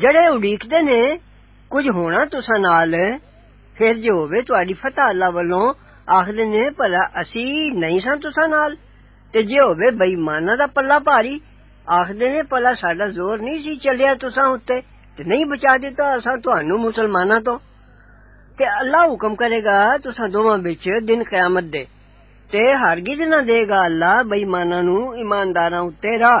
جڑے اڈیکدے نے، کچھ ہونا تسا نال۔ پھر جو ہوئے تاری فتح اللہ والوں آخر نے، پلا اسی نہیں سن تسا نال تے جے ہوئے بےمانا دا پلہ پاری آخر نے، پلا ساڈا زور نہیں سی چلیا تسا ہوتے تے نہیں بچا دیتا اسا تانوں مسلماناں تو تے اللہ حکم کرے گا تسا دوواں وچ دن قیامت دے۔ تے ہرگز نہ دے گا اللہ بےماناں نو ایمانداراں اُتے راہ۔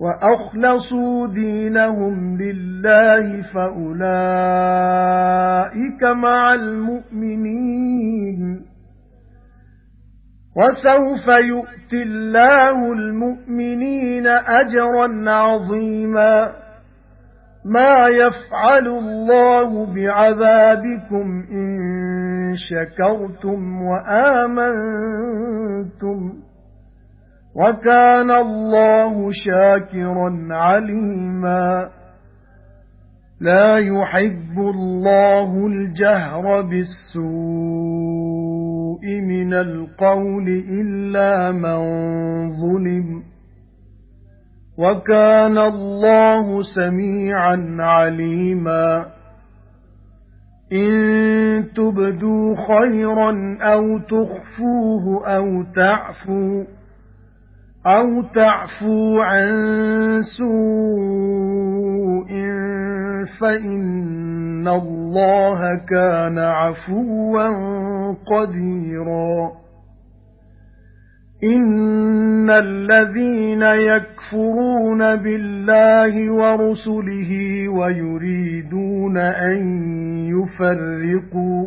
وَأَخْلَصُوا دِينَهُمْ لِلَّهِ فَأُولَئِكَ مَعَ الْمُؤْمِنِينَ. وَسَوْفَ يُؤْتِ اللَّهُ الْمُؤْمِنِينَ أَجْرًا عَظِيمًا. مَا يَفْعَلُ اللَّهُ بِعَذَابِكُمْ إِن شَكَرْتُمْ وَآمَنتُمْ. وَكَانَ اللَّهُ شَاكِرًا عَلِيمًا. لَا يُحِبُّ اللَّهُ الْجَهْرَ بِالسُّوءِ مِنَ الْقَوْلِ إِلَّا مَن ظُلِمَ. وَكَانَ اللَّهُ سَمِيعًا عَلِيمًا. إِن تُبْدُوا خَيْرًا أَوْ تُخْفُوهُ أَوْ تَعْفُوا أَوْ تَعْفُوا عَن سُوءٍ فَإِنَّ اللَّهَ كَانَ عَفُوًّا قَدِيرًا إِنَّ الَّذِينَ يَكْفُرُونَ بِاللَّهِ وَرُسُلِهِ وَيُرِيدُونَ أَن يُفَرِّقُوا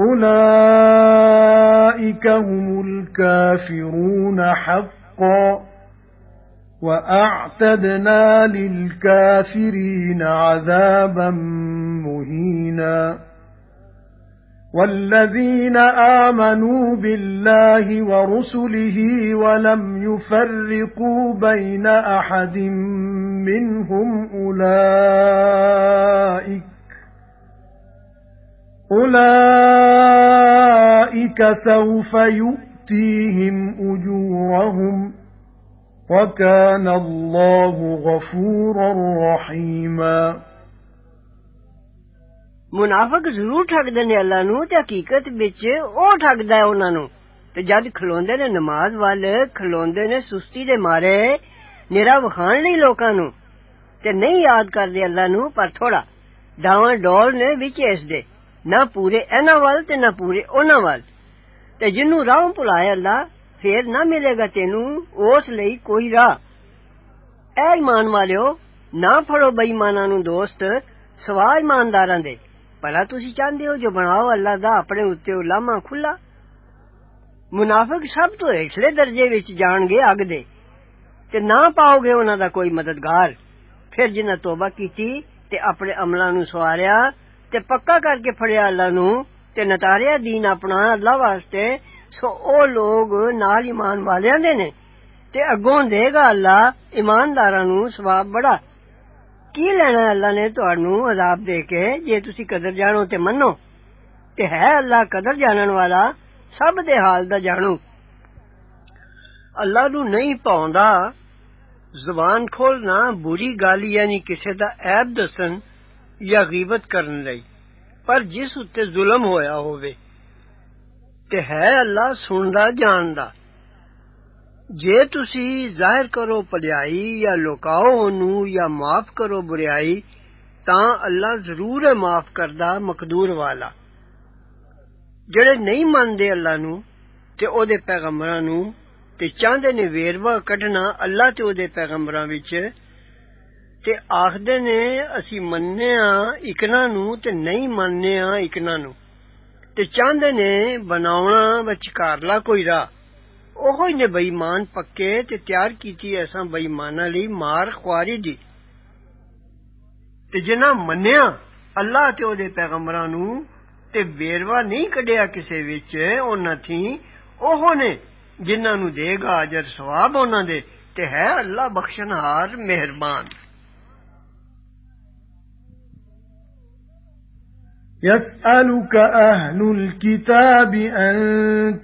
أُولَئِكَ هُمُ الْكَافِرُونَ حَقًّا وَأَعْتَدْنَا لِلْكَافِرِينَ عَذَابًا مُهِينًا وَالَّذِينَ آمَنُوا بِاللَّهِ وَرُسُلِهِ وَلَمْ يُفَرِّقُوا بَيْنَ أَحَدٍ مِنْهُمْ أُولَئِكَ أُولَئِكَ سَوْفَ يُؤْتِيهِمْ أُجُورَهُمْ وَكَانَ اللَّهُ غَفُورًا رَّحِيمًا ਮੁਨਾਫਿਕ ਜ਼ਰੂਰ ਠੱਗਦੇ ਨੇ ਅੱਲਾ ਨੂੰ ਤੇ ਹਕੀਕਤ ਵਿੱਚ ਉਹ ਠੱਗਦਾ ਹੈ ਉਹਨਾਂ ਨੂੰ ਤੇ ਜਦ ਖਲੋਂਦੇ ਨੇ ਨਮਾਜ਼ ਵੱਲ ਖਲੋਂਦੇ ਨੇ ਸੁਸਤੀ ਦੇ ਮਾਰੇ ਨਿਰਾ ਵਿਖਾਣ ਲਈ ਲੋਕਾਂ ਨੂੰ ਤੇ ਨਹੀਂ ਯਾਦ ਕਰਦੇ ਅੱਲਾ ਨੂੰ ਪਰ ਥੋੜਾ ਡਾਵਾਂ ਡੋਲ ਨੇ ਵਿੱਚ ਇਸ ਦੇ نہ پورے اینا وال تے نہ پورے اونا وال۔ تے جنوں راہ بلایا اللہ پھر نہ ملے گا تینوں اس لئی کوئی راہ۔ اے ایمان والو نہ پھڑو بے ایماناں نو دوست سوا ایمانداراں دے۔ بھلا تسی چاہندے ہو جو بناؤ اللہ دا اپنے اوتے علما کھلا۔ منافق سب تو ہیٹھلے درجے وچ جان گے اگ دے۔ تے نہ پاؤ گے انہاں دا کوئی مددگار۔ پھر جنہ توبہ کیتی تے اپنے عملاں نو سواریا تے پکا کر کے فڑیا اللہ نو تے نتاریا دین اپنا اللہ واسطے سو أو لوگ نال ایمان والیاں دے نے تے اگوں دے گا اللہ ایمانداراں نو ثواب بڑا کی لینا اللہ نے تانوں عذاب دے کے جے تسی قدر جانو تے منو تے ہے اللہ قدر جانن والا سب دے حال دا جانو اللہ نو نہیں پاوندا زبان کھولنا بری گل یعنی کسے دا عیب دسن ਜਾਂ ਗੀਬਤ ਕਰਨ ਲਈ ਪਰ ਜਿਸ ਉੱਤੇ ਜ਼ੁਲਮ ਹੋਇਆ ਹੋਵੇ ਤੇ ਹੈ ਅੱਲਾ ਸੁਣਦਾ ਜਾਣਦਾ ਜੇ ਤੁਸੀਂ ਜ਼ਾਹਿਰ ਕਰੋ ਭਲਾਈ ਜਾਂ ਲੁਕਾਓ ਉਹਨੂੰ ਜਾਂ ਮਾਫ ਕਰੋ ਬੁਰਾਈ ਤਾਂ ਅੱਲਾ ਜ਼ਰੂਰ ਹੈ ਮਾਫ ਕਰਦਾ ਮਕਦੂਰ ਵਾਲਾ ਜਿਹੜੇ ਨਹੀਂ ਮੰਨਦੇ ਅੱਲਾ ਨੂੰ ਤੇ ਉਹਦੇ ਪੈਗੰਬਰਾਂ ਨੂੰ ਤੇ ਚਾਹੁੰਦੇ ਨੇ ਵੇਰਵਾ ਕੱਢਣਾ ਅੱਲਾ ਤੇ ਉਹਦੇ ਪੈਗੰਬਰਾਂ ਵਿੱਚ ਤੇ ਆਖਦੇ ਨੇ ਅਸੀਂ ਮੰਨਨੇ ਆ ਇਕਨਾ ਨੂੰ ਤੇ ਨਹੀਂ ਮੰਨਨੇ ਆ ਇਕਨਾ ਨੂੰ ਤੇ ਚਾਹੁੰਦੇ ਨੇ ਬਣਾਉਣਾ ਵਿਚਕਾਰਲਾ ਕੋਈ ਰਾਹ ਉਹੋ ਹੀ ਨੇ ਬੇਈਮਾਨ ਪੱਕੇ ਤੇ ਤਿਆਰ ਕੀਤੀ ਐਸਾਂ ਬੇਈਮਾਨਾਂ ਲਈ ਮਾਰ ਖੁਆਰੀ ਦੀ ਤੇ ਜਿਨ੍ਹਾਂ ਮੰਨਿਆ ਅੱਲਾ ਤੇ ਉਹਦੇ ਪੈਗੰਬਰਾਂ ਨੂੰ ਤੇ ਵੇਰਵਾ ਨਹੀਂ ਕੱਢਿਆ ਕਿਸੇ ਵਿੱਚ ਉਹਨਾਂ ਥੀ ਉਹੋ ਨੇ ਜਿਨ੍ਹਾਂ ਨੂੰ ਦੇਗਾ ਅਜਰ ਸਵਾਬ ਉਹਨਾਂ ਦੇ ਤੇ ਹੈ ਅੱਲਾ ਬਖਸ਼ਣਹਾਰ ਮਿਹਰਬਾਨ يسألك أهل الكتاب أن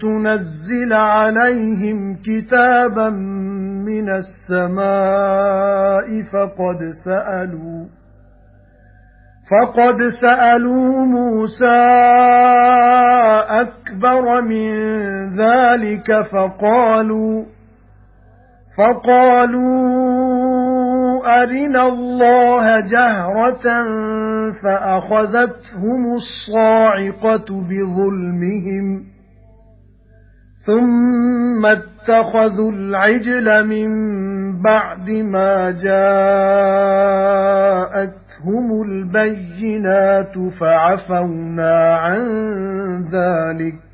تنزل عليهم كتابا من السماء فقد سألوا فقد سألوا موسى أكبر من ذلك فقالوا فَقَالُوا أَرِنَا اللَّهَ جَهْرَةً فَأَخَذَتْهُمُ الصَّاعِقَةُ بِظُلْمِهِمْ ثُمَّ اتَّخَذُوا الْعِجْلَ مِنْ بَعْدِ مَا جَاءَتْهُمُ الْبَيِّنَاتُ فَعَفَوْنَا عَنْ ذَلِكَ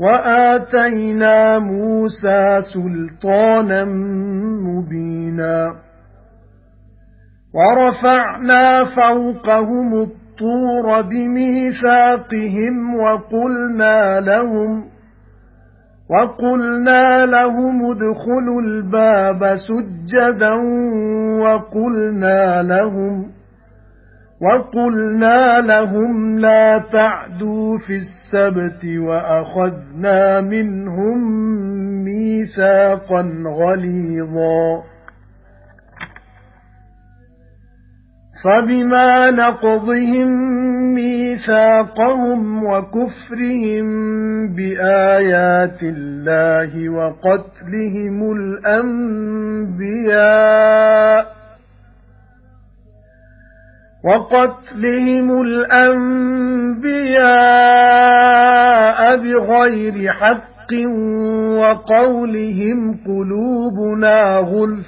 وَآتَيْنَا مُوسَى سُلْطَانًا مُبِينًا. وَرَفَعْنَا فَوْقَهُمُ الطُّورَ بِمِيثَاقِهِمْ وَقُلْنَا لَهُمْ وَقُلْنَا لَهُمُ ادْخُلُوا الْبَابَ سُجَّدًا وَقُلْنَا لَهُمْ وَقُلْنَا لَهُمْ لَا تَعْدُوا فِي السَّبْتِ وَأَخَذْنَا مِنْهُمْ مِيثَاقًا غَلِيظًا. فَبِمَا نَقْضِهِمْ مِيثَاقَهُمْ وَكُفْرِهِمْ بِآيَاتِ اللَّهِ وَقَتْلِهِمُ الْأَنْبِيَاءَ وَقَتْلِهِمُ الْأَنْبِيَاءَ بِغَيْرِ حَقٍّ وَقَوْلِهِمْ قُلُوبُنَا غُلْفٌ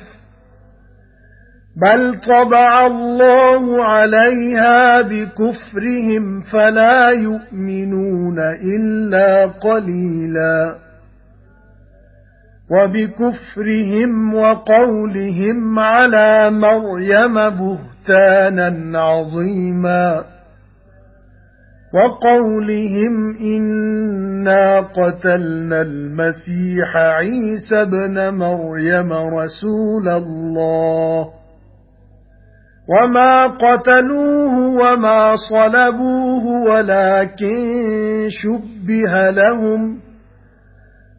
بَلْ طَبَعَ اللَّهُ عَلَيْهَا بِكُفْرِهِمْ فَلَا يُؤْمِنُونَ إِلَّا قَلِيلًا وَبِكُفْرِهِمْ وَقَوْلِهِمْ عَلَى مَرْيَمَ بُهْتَانًا عَظِيمًا وَقَوْلِهِمْ إِنَّا قَتَلْنَا الْمَسِيحَ عِيسَى ابْنَ مَرْيَمَ رَسُولَ اللَّهِ وَمَا قَتَلُوهُ وَمَا صَلَبُوهُ وَلَكِن شُبِّهَ لَهُمْ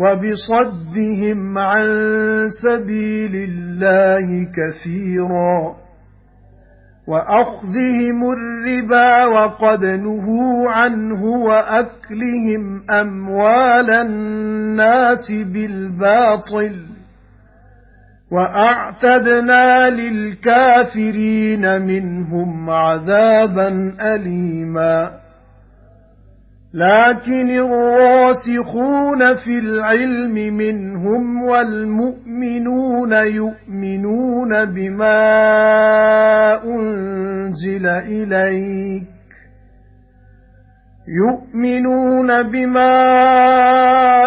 وَبِصَدِّهِمْ عَن سَبِيلِ اللَّهِ كَثِيرًا وَأَخْذِهِمُ الرِّبَا وَقَدْ نُهُوا عَنْهُ وَأَكْلِهِمْ أَمْوَالَ النَّاسِ بِالْبَاطِلِ وَأَعْتَدْنَا لِلْكَافِرِينَ مِنْهُمْ عَذَابًا أَلِيمًا لَكِنِ الرَّاسِخُونَ فِي الْعِلْمِ مِنْهُمْ وَالْمُؤْمِنُونَ يُؤْمِنُونَ بِمَا أُنْزِلَ إِلَيْكَ. يُؤْمِنُونَ بِمَا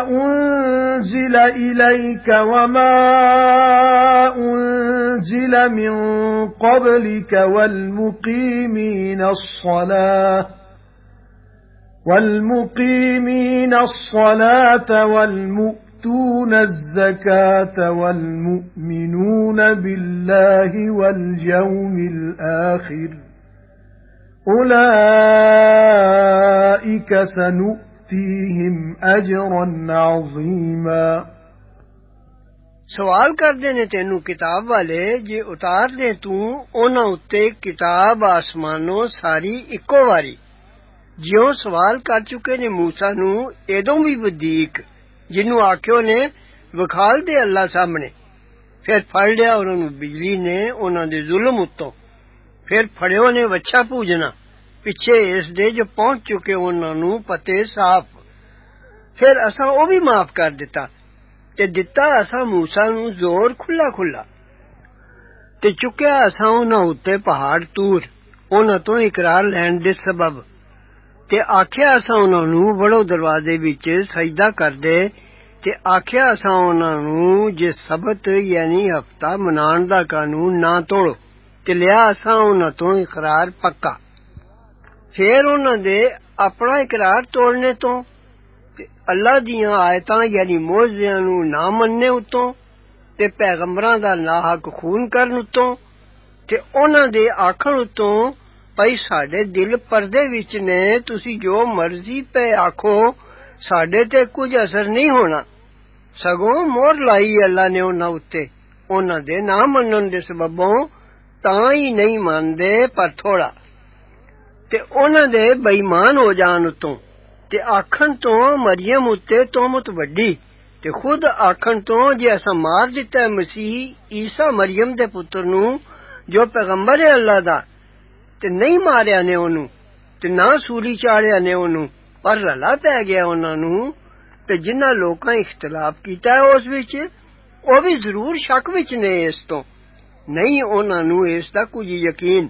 أُنْزِلَ إِلَيْكَ وَمَا أُنْزِلَ مِنْ قَبْلِكَ وَالْمُقِيمِينَ الصَّلَاةَ وَالْمُقِيمِينَ الصَّلَاةَ وَالْمُؤْتُونَ الزَّكَاةَ وَالْمُؤْمِنُونَ بِاللَّهِ وَالْيَوْمِ الْآخِرِ أُولَئِكَ سَنُؤْتِيهِمْ أَجْرًا عَظِيمًا ਸਵਾਲ ਕਰਦੇ ਨੇ ਤੈਨੂੰ ਕਿਤਾਬ ਵਾਲੇ ਜੇ ਉਤਾਰ ਦੇ ਤੂੰ ਉਹਨਾਂ ਉੱਤੇ ਕਿਤਾਬ ਆਸਮਾਨੋਂ ਸਾਰੀ ਇੱਕੋ ਵਾਰੀ ਜਿਉਂ ਸਵਾਲ ਕਰ ਚੁੱਕੇ ਨੇ موسی ਨੂੰ ਇਦੋਂ ਵੀ ਵਧੀਕ ਜਿਹਨੂੰ ਆਖਿਓ ਨੇ ਵਿਖਾਲ ਦੇ ਅੱਲਾ ਸਾਹਮਣੇ ਫਿਰ ਫੜ ਲਿਆ ਉਹਨਾਂ ਨੂੰ ਬਿਜਲੀ ਨੇ ਉਹਨਾਂ ਦੇ ਜ਼ੁਲਮ ਉੱਤੋਂ ਫਿਰ ਫੜਿਓ ਨੇ ਵੱਛਾ ਪੂਜਣਾ ਪਿੱਛੇ ਇਸ ਦੇ ਜੋ ਪਹੁੰਚ ਚੁੱਕੇ ਉਹਨਾਂ ਨੂੰ ਪਤੇ ਸਾਫ਼ ਫਿਰ ਅਸਾਂ ਉਹ ਵੀ ਮਾਫ ਕਰ ਦਿੱਤਾ ਤੇ ਦਿੱਤਾ ਅਸਾਂ موسی ਨੂੰ ਜ਼ੋਰ ਖੁੱਲਾ ਖੁੱਲਾ ਤੇ ਚੁੱਕਿਆ ਅਸਾਂ ਉਹਨਾਂ ਉੱਤੇ ਪਹਾੜ ਤੂਰ ਉਹਨਾਂ ਤੋਂ ਇਕਰਾਰ ਲੈਣ ਦੇ ਸਬਬ ਤੇ ਆਖਿਆ ਅਸਾਂ ਉਹਨਾਂ ਨੂੰ ਵੜੋ ਦਰਵਾਜ਼ੇ ਵਿੱਚ ਸਜਦਾ ਕਰਦੇ ਤੇ ਆਖਿਆ ਅਸਾਂ ਉਹਨਾਂ ਨੂੰ ਜੇ ਸਬਤ ਯਾਨੀ ਹਫਤਾ ਮਨਾਉਣ ਦਾ ਕਾਨੂੰਨ ਨਾ ਤੋੜੋ ਤੇ ਲਿਆ ਅਸਾਂ ਉਹਨਾਂ ਤੋਂ ਇਕਰਾਰ ਪੱਕਾ ਫੇਰ ਉਹਨਾਂ ਦੇ ਆਪਣਾ ਇਕਰਾਰ ਤੋੜਨੇ ਤੋਂ ਤੇ ਅੱਲਾ ਦੀਆਂ ਆਇਤਾਂ ਯਾਨੀ ਮੌਜਜ਼ਿਆਂ ਨੂੰ ਨਾ ਮੰਨਣੇ ਉਤੋਂ ਤੇ ਪੈਗੰਬਰਾਂ ਦਾ ਨਾਹਕ ਖੂਨ ਕਰਨ ਉਤੋਂ ਤੇ ਉਹਨਾਂ ਦੇ ਆਖਣ ਉਤੋਂ بھائی سڈے دل پردے وچ نے تسی جو مرضی پہ آکھو سڈے تے کچھ اثر نہیں ہونا سگوں مور لائی اللہ نے انہاں اتے انہاں دے نہ منن دے سببوں تاں ہی نہیں ماندے پر تھوڑا تے انہاں دے بےمان ہو جان اتوں تے آکھن تو مریم اتے تو مت وڈی تے خود آکھن تو جے اسا مار دتا ہے مسیح عیسی مریم دے پتر نو جو پیغمبر ہے اللہ دا ਤੇ ਨਹੀਂ ਮਾਰਿਆ ਨੇ ਉਹਨੂੰ ਤੇ ਨਾ ਸੂਲੀ ਚਾੜਿਆ ਨੇ ਉਹਨੂੰ ਪਰ ਰਲਾ ਪੈ ਗਿਆ ਉਹਨਾਂ ਨੂੰ ਤੇ ਜਿਨ੍ਹਾਂ ਲੋਕਾਂ ਇਖਤਲਾਫ ਕੀਤਾ ਹੈ ਉਸ ਵਿੱਚ ਉਹ ਵੀ ਜ਼ਰੂਰ ਸ਼ੱਕ ਵਿੱਚ ਨੇ ਇਸ ਤੋਂ ਨਹੀਂ ਉਹਨਾਂ ਨੂੰ ਇਸ ਦਾ ਕੁਝ ਯਕੀਨ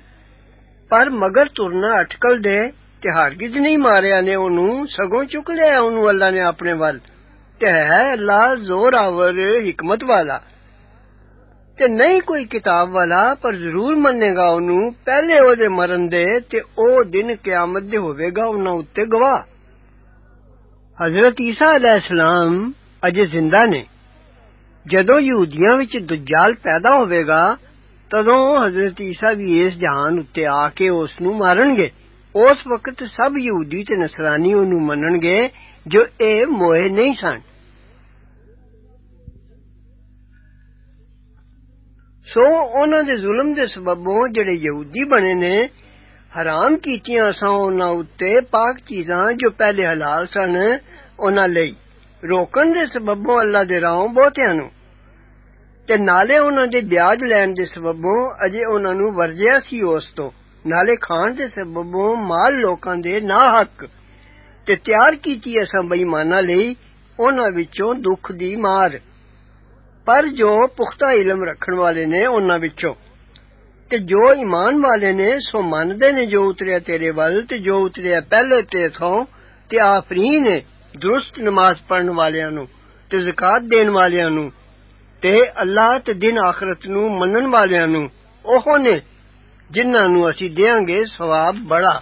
ਪਰ ਮਗਰ ਤੁਰਨਾ ਅਟਕਲ ਦੇ ਤੇ ਹਰਗਿਜ਼ ਨਹੀਂ ਮਾਰਿਆ ਨੇ ਉਹਨੂੰ ਸਗੋਂ ਚੁੱਕ ਲਿਆ ਉਹਨੂੰ ਅੱਲਾ ਨੇ ਆਪਣੇ ਵੱਲ ਤੇ ਹੈ ਅੱਲਾ ਜ਼ੋਰਾਵਰ ਹਕਮਤ ਵਾਲਾ ਤੇ ਨਹੀਂ ਕੋਈ ਕਿਤਾਬ ਵਾਲਾ ਪਰ ਜ਼ਰੂਰ ਮੰਨੇਗਾ ਉਹਨੂੰ ਪਹਿਲੇ ਉਹਦੇ ਮਰਨ ਦੇ ਤੇ ਉਹ ਦਿਨ ਕਿਆਮਤ ਦੇ ਹੋਵੇਗਾ ਉਹਨਾਂ ਉੱਤੇ ਗਵਾਹ ਹਜ਼ਰਤ ਈਸਾ ਅਲੈਹਿਸਲਾਮ ਅਜੇ ਜ਼ਿੰਦਾ ਨੇ ਜਦੋਂ ਯਹੂਦੀਆਂ ਵਿੱਚ ਦਜਜਾਲ ਪੈਦਾ ਹੋਵੇਗਾ ਤਦੋਂ ਹਜ਼ਰਤ ਈਸਾ ਵੀ ਇਸ ਜਹਾਨ ਉੱਤੇ ਆ ਕੇ ਉਸ ਨੂੰ ਮਾਰਨਗੇ ਉਸ ਵਕਤ ਸਭ ਯਹੂਦੀ ਤੇ ਨਸਰਾਨੀ ਉਹਨੂੰ ਮੰਨਣਗੇ ਜੋ ਇਹ ਮੋਏ ਨਹੀਂ ਸਨ ਸੋ ਉਹਨਾਂ ਦੇ ਜ਼ੁਲਮ ਦੇ ਸਬਬੋਂ ਜਿਹੜੇ ਯਹੂਦੀ ਬਣੇ ਨੇ ਹਰਾਮ ਕੀਤੀਆਂ ਅਸਾਂ ਉਹਨਾਂ ਉੱਤੇ ਪਾਕ ਚੀਜ਼ਾਂ ਜੋ ਪਹਿਲੇ ਹਲਾਲ ਸਨ ਉਹਨਾਂ ਲਈ ਰੋਕਣ ਦੇ ਸਬਬੋਂ ਅੱਲਾ ਦੇ ਰਾਹੋਂ ਬਹੁਤਿਆਂ ਨੂੰ ਤੇ ਨਾਲੇ ਉਹਨਾਂ ਦੇ ਵਿਆਜ ਲੈਣ ਦੇ ਸਬਬੋਂ ਅਜੇ ਉਹਨਾਂ ਨੂੰ ਵਰਜਿਆ ਸੀ ਉਸ ਤੋਂ ਨਾਲੇ ਖਾਣ ਦੇ ਸਬਬੋਂ ਮਾਲ ਲੋਕਾਂ ਦੇ ਨਾ ਹੱਕ ਤੇ ਤਿਆਰ ਕੀਤੀ ਅਸਾਂ ਬੇਈਮਾਨਾਂ ਲਈ ਉਹਨਾਂ ਵਿੱਚੋਂ ਦੁੱਖ ਦੀ ਮਾਰ ਪਰ ਜੋ ਪੁਖਤਾ ਇਲਮ ਰੱਖਣ ਵਾਲੇ ਨੇ ਉਹਨਾਂ ਵਿੱਚੋਂ, ਤੇ ਜੋ ਈਮਾਨ ਵਾਲੇ ਨੇ, ਸੋ ਮੰਨਦੇ ਨੇ ਜੋ ਉਤਰਿਆ ਤੇਰੇ ਵੱਲ, ਤੇ ਜੋ ਉਤਰਿਆ ਪਹਿਲੇ ਤੇ ਥੋਂ ਤੇ ਆਫਰੀਨ ਨੇ ਦਰੁਸਤ ਨਮਾਜ਼ ਪੜਨ ਵਾਲਿਆਂ ਨੂੰ, ਤੇ ਜ਼ਕਾਤ ਦੇਣ ਵਾਲਿਆਂ ਨੂੰ, ਤੇ ਅੱਲਾਹ ਤੇ ਦਿਨ ਆਖਰਤ ਨੂੰ ਮੰਨਣ ਵਾਲਿਆਂ ਨੂੰ, ਉਹ ਨੇ ਜਿਨ੍ਹਾਂ ਨੂੰ ਅਸੀਂ ਦੇਾਂਗੇ ਸਵਾਬ ਬੜਾ।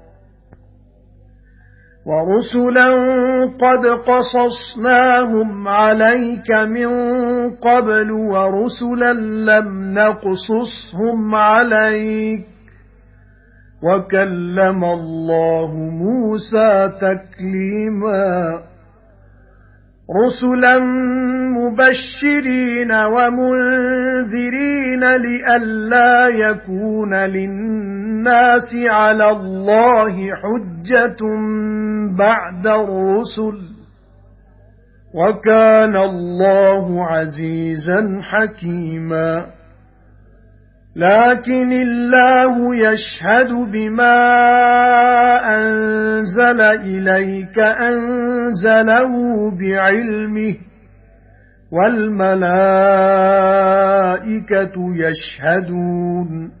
وَرُسُلًا قَدْ قَصَصْنَاهُمْ عَلَيْكَ مِنْ قَبْلُ وَرُسُلًا لَمْ نَقْصُصْهُمْ عَلَيْكَ. وَكَلَّمَ اللَّهُ مُوسَى تَكْلِيمًا. رُسُلًا مُبَشِّرِينَ وَمُنذِرِينَ لِئَلَّا يَكُونَ لِلنَّاسِ عَلَى اللَّهِ حُجَّةٌ بَعْدَ الرُّسُلِ وَكَانَ اللَّهُ عَزِيزًا حَكِيمًا. لَكِنِ اللَّهُ يَشْهَدُ بِمَا أَنزَلَ إِلَيْكَ أَنزَلَهُ بِعِلْمِهِ وَالْمَلَائِكَةُ يَشْهَدُونَ.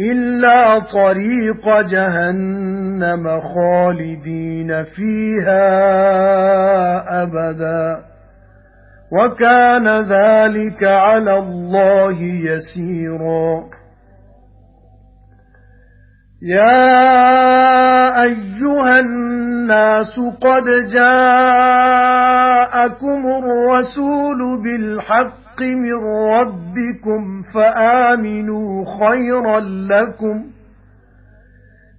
إِلَّا طَرِيقَ جَهَنَّمَ خَالِدِينَ فِيهَا أَبَدًا. وَكَانَ ذَلِكَ عَلَى اللَّهِ يَسِيرًا. يَا أَيُّهَا النَّاسُ قَدْ جَاءَكُمُ الرَّسُولُ بِالْحَقِّ الْحَقِّ مِنْ رَبِّكُمْ فَآمِنُوا خَيْرًا لَكُمْ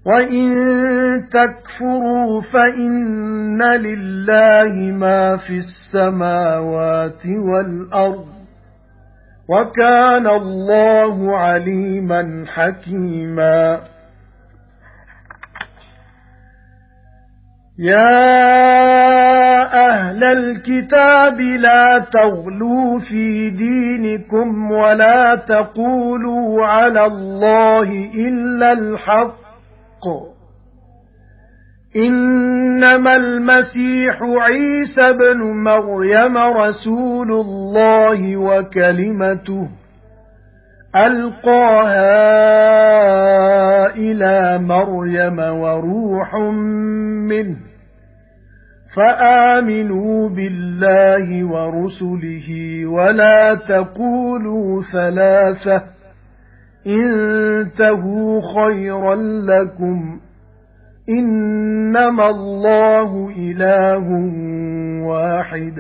وَإِن تَكْفُرُوا فَإِنَّ لِلَّهِ مَا فِي السَّمَاوَاتِ وَالْأَرْضِ وَكَانَ اللَّهُ عَلِيمًا حَكِيمًا يَا أَهْلَ الْكِتَابِ لَا تَغْلُوا فِي دِينِكُمْ وَلَا تَقُولُوا عَلَى اللَّهِ إِلَّا الْحَقَّ إِنَّمَا الْمَسِيحُ عِيسَى ابْنُ مَرْيَمَ رَسُولُ اللَّهِ وَكَلِمَتُهُ أَلْقَاهَا إِلَى مَرْيَمَ وَرُوحٌ مِنْهُ فَآمِنُوا بِاللَّهِ وَرُسُلِهِ وَلَا تَقُولُوا ثَلَاثَةٌ انتهوا خَيْرًا لَّكُمْ إِنَّمَا اللَّهُ إِلَٰهٌ وَاحِدٌ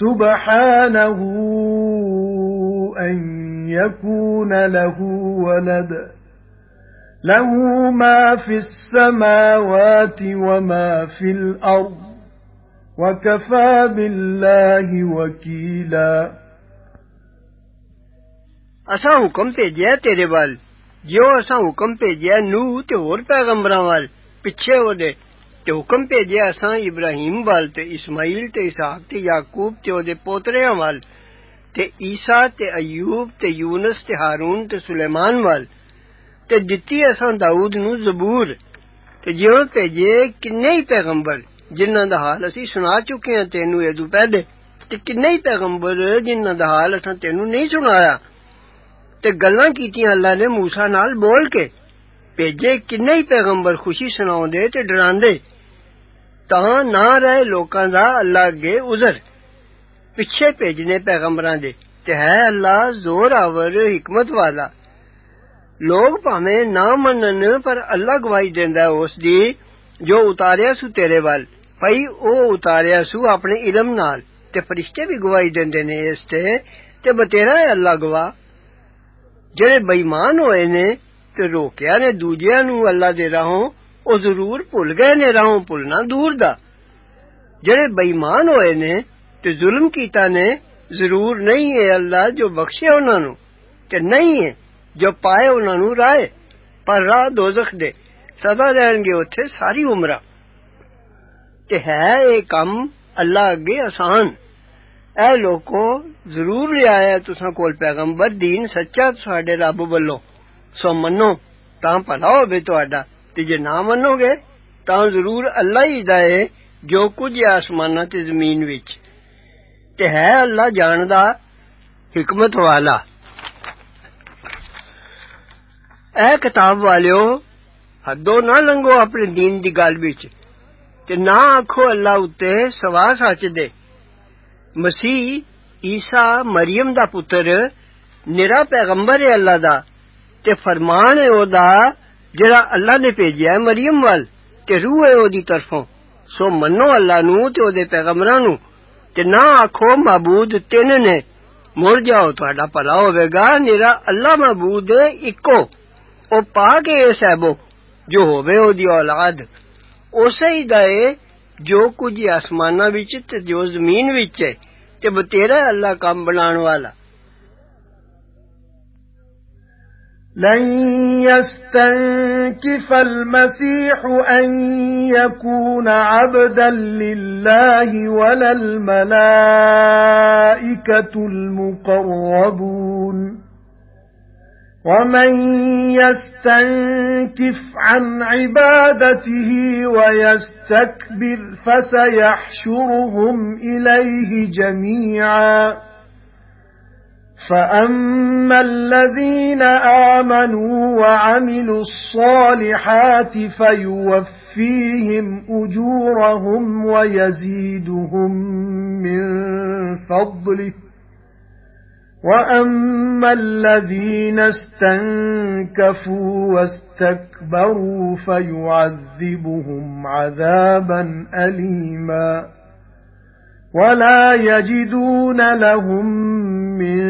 سُبْحَانَهُ أَن يَكُونَ لَهُ وَلَدٌ لَهُ مَا فِي السَّمَاوَاتِ وَمَا فِي الْأَرْضِ وَكَفَى بِاللَّهِ وَكِيلًا ਅਸਾਂ ਹੁਕਮ ਭੇਜਿਆ ਤੇਰੇ ਵੱਲ ਜਿਉ ਅਸਾਂ ਹੁਕਮ ਭੇਜਿਆ ਨੂਹ ਤੇ ਹੋਰ ਪੈਗੰਬਰਾਂ ਵੱਲ ਪਿੱਛੇ ਉਹਦੇ ਤੇ ਹੁਕਮ ਭੇਜਿਆ ਅਸਾਂ ਇਬਰਾਹੀਮ ਵੱਲ ਤੇ ਇਸਮਾਈਲ ਤੇ ਇਸਾਕ ਤੇ ਯਾਕੂਬ ਤੇ ਉਹਦੇ ਪੋਤਰਿਆਂ ਵੱਲ تے عیسیٰ تے ایوب تے یونس تے ہارون تے سلیمان وال تے دتی اساں داؤد نو زبور تے جیوں جے کنے ہی پیغمبر جنہاں دا حال اسی سنا چکے ہیں تینو اے دو پہلے تے کنے ہی پیغمبر جنہاں دا حال اساں تینو نہیں سنایا تے گلاں کیتیاں اللہ نے موسی نال بول کے بھیجے کنے ہی پیغمبر خوشی سناون دے تے ڈراندے تاں نہ رہے لوکاں دا اللہ اگے عذر پیچھے بھیجنے پیغمبر دے تے اللہ زور آور، حکمت والا۔ لوگ پاویں نہ منن، پر اللہ گواہی دیندا ہے اس دی جو اتاریا سو تیرے وال۔ بھئی او اتاریا سو اپنے علم نال۔ تے فرشتے بھی گواہی دیندے نے اس تے۔ تے بتیرا ہے اللہ گواہ۔ جڑے بے ایمان ہوئے نے، تے روکیا نے دوجیاں نو اللہ دے راہوں، او ضرور بھول گئے نے راہوں، بھولنا دور دا۔ جڑے بے ایمان ہوئے نے تے ظلم کیتا نے، ضرور نہیں ہے اللہ جو بخشے انہاں نو تے نہیں ہے جو پائے انہاں نو راہ پر راہ دوزخ دے۔ سدا رہن گے اوتھے ساری عمرہ۔ تے ہے اے کم اللہ اگے آسان۔ اے لوکو، ضرور لے آیا تساں کول پیغمبر، دین سچا تہاڈے رب والوں سو منو، تاں بھلا ہوے تہاڈا تے جے نہ منو گے، تاں ضرور اللہ ہی دائے جو کچھ آسماناں تے زمین وچ۔ ਤੇ ਹੈ ਅੱਲਾ ਜਾਣਦਾ ਹਕਮਤ ਵਾਲਾ ਐ ਕਿਤਾਬ ਵਾਲਿਓ ਹੱਦੋਂ ਨਾ ਲੰਘੋ ਆਪਣੇ دین ਦੀ ਗੱਲ ਵਿੱਚ ਤੇ ਨਾ ਆਖੋ ਅੱਲਾ ਉੱਤੇ ਸਵਾ ਸੱਚ ਦੇ ਮਸੀਹ ਈਸਾ ਮਰੀਮ ਦਾ ਪੁੱਤਰ ਨਿਰਾ ਪੈਗੰਬਰ ਹੈ ਅੱਲਾ ਦਾ ਤੇ ਫਰਮਾਨ ਹੈ ਉਹਦਾ ਜਿਹੜਾ ਅੱਲਾ ਨੇ ਭੇਜਿਆ ਮਰੀਮ ਵੱਲ ਤੇ ਰੂਹ ਹੈ ਉਹਦੀ ਤਰਫੋਂ ਸੋ ਮੰਨੋ ਅੱਲਾ ਨੂੰ ਤੇ ਉਹਦੇ ਪੈਗੰਬਰਾਂ ਨੂੰ ਤੇ ਨਾ ਆਖੋ ਮਾਬੂਦ ਤਿੰਨ ਨੇ ਮੁੜ ਜਾਓ ਤੁਹਾਡਾ ਭਲਾ ਹੋਵੇਗਾ ਨਿਰਾ ਅੱਲਾ ਮਾਬੂਦ ਇੱਕੋ ਉਹ ਪਾ ਕੇ ਇਹ ਸਹਿਬੋ ਜੋ ਹੋਵੇ ਉਹਦੀ ਔਲਾਦ ਉਸੇ ਹੀ ਦਾ ਏ ਜੋ ਕੁਝ ਆਸਮਾਨਾਂ ਵਿੱਚ ਤੇ ਜੋ ਜ਼ਮੀਨ ਵਿੱਚ ਹੈ ਤੇ ਬਤੇਰਾ ਅੱਲਾ ਕੰਮ ਬਣਾਉਣ ਵਾਲਾ لن يستنكف المسيح أن يكون عبدا لله ولا الملائكة المقربون. وَمَن يَسْتَنكِفْ عَن عِبَادَتِهِ وَيَسْتَكْبِرْ فَسَيَحْشُرُهُمْ إِلَيْهِ جَمِيعًا. فَأَمَّا الَّذِينَ آمَنُوا وَعَمِلُوا الصَّالِحَاتِ فَيُوَفِّيهِمْ أُجُورَهُمْ وَيَزِيدُهُم مِّن فَضْلِهِ وَأَمَّا الَّذِينَ اسْتَنكَفُوا وَاسْتَكْبَرُوا فَيُعَذِّبُهُمْ عَذَابًا أَلِيمًا وَلَا يَجِدُونَ لَهُم مِّن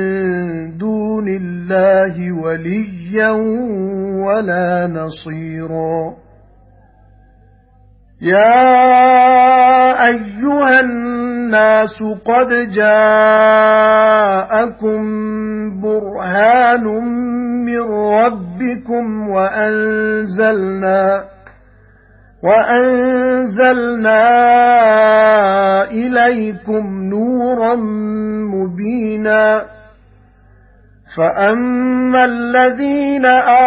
دُونِ اللَّهِ وَلِيًّا وَلَا نَصِيرًا. يَا أَيُّهَا النَّاسُ قَدْ جَاءَكُمْ بُرْهَانٌ مِّن رَّبِّكُمْ وَأَنزَلْنَا وَأَنزَلْنَا إِلَيْكُمْ نُورًا مُبِينًا. فَأَمَّا الَّذِينَ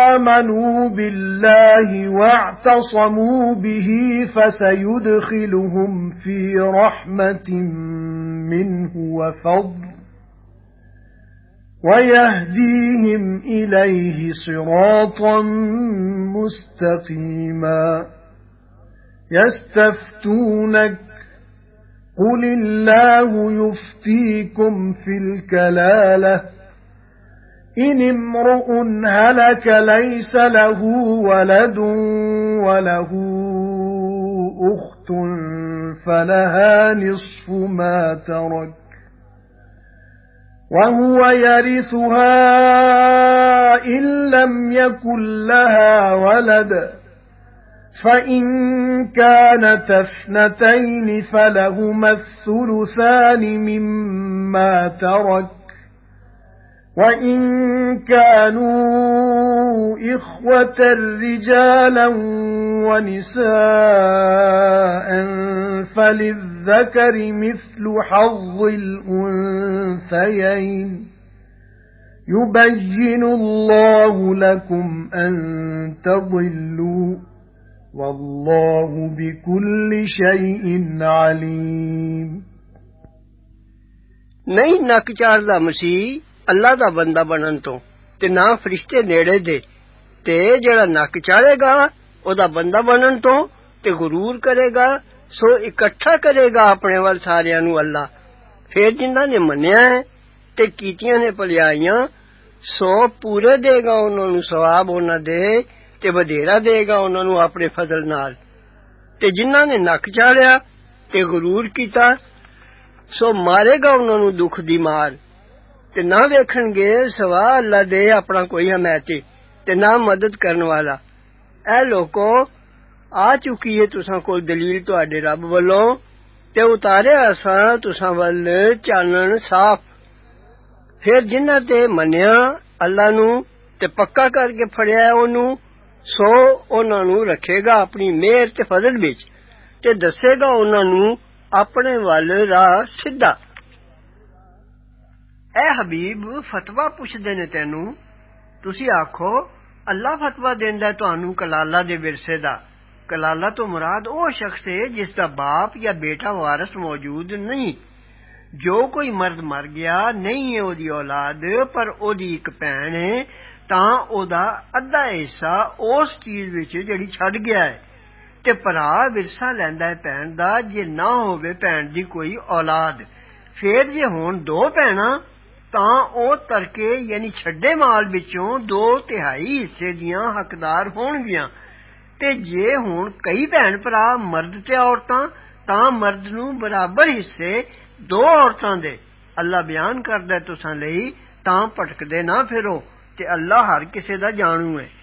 آمَنُوا بِاللَّهِ وَاعْتَصَمُوا بِهِ فَسَيُدْخِلُهُمْ فِي رَحْمَةٍ مِّنْهُ وَفَضْلٍ وَيَهْدِيهِمْ إِلَيْهِ صِرَاطًا مُسْتَقِيمًا. يَسْتَفْتُونَكَ قُلِ اللَّهُ يُفْتِيكُمْ فِي الْكَلَالَةِ إِنِ امْرُؤٌ هَلَكَ لَيْسَ لَهُ وَلَدٌ وَلَهُ أُخْتٌ فَلَهَا نِصْفُ مَا تَرَكَ وَهُوَ يَرِثُهَا إِن لَّمْ يَكُن لَّهَا وَلَدٌ فَإِن كَانَتْ اثْنَتَيْنِ فَلَهُمَا الثُّلُثَانِ مِمَّا تَرَكَ وَإِن كَانُوا إِخْوَةً رِجَالًا وَنِسَاءً فَلِلذَّكَرِ مِثْلُ حَظِّ الْأُنثَيَيْنِ يُبَيِّنُ اللَّهُ لَكُمْ أَن تَضِلُّوا والله بكل شيء عليم ਨਹੀਂ ਨੱਕ ਚਾੜਦਾ ਮਸੀਹ ਅੱਲਾ ਦਾ ਬੰਦਾ ਬਣਨ ਤੋਂ ਤੇ ਨਾ ਫਰਿਸ਼ਤੇ ਨੇੜੇ ਦੇ ਤੇ ਜਿਹੜਾ ਨੱਕ ਚਾੜੇਗਾ ਉਹਦਾ ਬੰਦਾ ਬਣਨ ਤੋਂ ਤੇ ਗਰੂਰ ਕਰੇਗਾ ਸੋ ਇਕੱਠਾ ਕਰੇਗਾ ਆਪਣੇ ਵੱਲ ਸਾਰਿਆਂ ਨੂੰ ਅੱਲਾ ਫਿਰ ਜਿਨ੍ਹਾਂ ਨੇ ਮੰਨਿਆ ਹੈ ਤੇ ਕੀਤੀਆਂ ਨੇ ਭਲਾਈਆਂ ਸੋ ਪੂਰੇ ਦੇਗਾ ਉਹਨਾਂ ਨੂੰ ਸਵਾਬ ਉਹਨਾਂ ਦੇ تے بدھیرا دے گا انہاں نو اپنے فضل نال تے جنہاں نے نک چاڑیا تے غرور کیتا سو مارے گا انہاں نو دکھ دی مار تے نہ ویکھن گے سوا اللہ دے اپنا کوئی حمایتی تے نہ مدد کرن والا اے لوکو آ چکی ہے تساں کول دلیل تواڈے رب والوں تے اتارے اساں تساں ول چانن صاف پھر جنہاں تے منیا اللہ نو تے پکا کر کے پھڑیا اونوں ਸੋ ਉਹਨਾਂ ਨੂੰ ਰੱਖੇਗਾ ਆਪਣੀ ਮਿਹਰ ਤੇ ਫਜ਼ਲ ਵਿੱਚ ਤੇ ਦੱਸੇਗਾ ਉਹਨਾਂ ਨੂੰ ਆਪਣੇ ਵੱਲ ਰਾਹ ਸਿੱਧਾ ਐ ਹਬੀਬ ਫਤਵਾ ਪੁੱਛਦੇ ਨੇ ਤੈਨੂੰ ਤੁਸੀਂ ਆਖੋ ਅੱਲਾ ਫਤਵਾ ਦਿੰਦਾ ਤੁਹਾਨੂੰ ਕਲਾਲਾ ਦੇ ਵਿਰਸੇ ਦਾ ਕਲਾਲਾ ਤੋਂ ਮੁਰਾਦ ਉਹ ਸ਼ਖਸ ਹੈ ਜਿਸ ਦਾ ਬਾਪ ਜਾਂ ਬੇਟਾ ਵਾਰਿਸ ਮੌਜੂਦ ਨਹੀਂ ਜੋ ਕੋਈ ਮਰਦ ਮਰ ਗਿਆ ਨਹੀਂ ਹੈ ਉਹਦੀ ਔਲਾਦ ਪਰ ਉਹਦੀ ਇੱਕ ਭੈਣ ਹੈ ਤਾਂ ਉਹਦਾ ਅੱਧਾ ਹਿੱਸਾ ਉਸ ਚੀਜ਼ ਵਿੱਚ ਜਿਹੜੀ ਛੱਡ ਗਿਆ ਹੈ ਤੇ ਭਰਾ ਵਿਰਸਾ ਲੈਂਦਾ ਹੈ ਭੈਣ ਦਾ ਜੇ ਨਾ ਹੋਵੇ ਭੈਣ ਦੀ ਕੋਈ ਔਲਾਦ ਫੇਰ ਜੇ ਹੋਣ ਦੋ ਭੈਣਾਂ ਤਾਂ ਉਹ ਤਰਕੇ ਯਾਨੀ ਛੱਡੇ ਮਾਲ ਵਿੱਚੋਂ ਦੋ ਤਿਹਾਈ ਹਿੱਸੇ ਦੀਆਂ ਹੱਕਦਾਰ ਹੋਣਗੀਆਂ ਤੇ ਜੇ ਹੁਣ ਕਈ ਭੈਣ ਭਰਾ ਮਰਦ ਤੇ ਔਰਤਾਂ ਤਾਂ ਮਰਦ ਨੂੰ ਬਰਾਬਰ ਹਿੱਸੇ ਦੋ ਔਰਤਾਂ ਦੇ ਅੱਲਾ ਬਿਆਨ ਕਰਦਾ ਤੁਸਾਂ ਲਈ ਤਾਂ ਭਟਕਦੇ ਨਾ ਫਿਰੋ کہ اللہ ہر کسی کا جانو ہے۔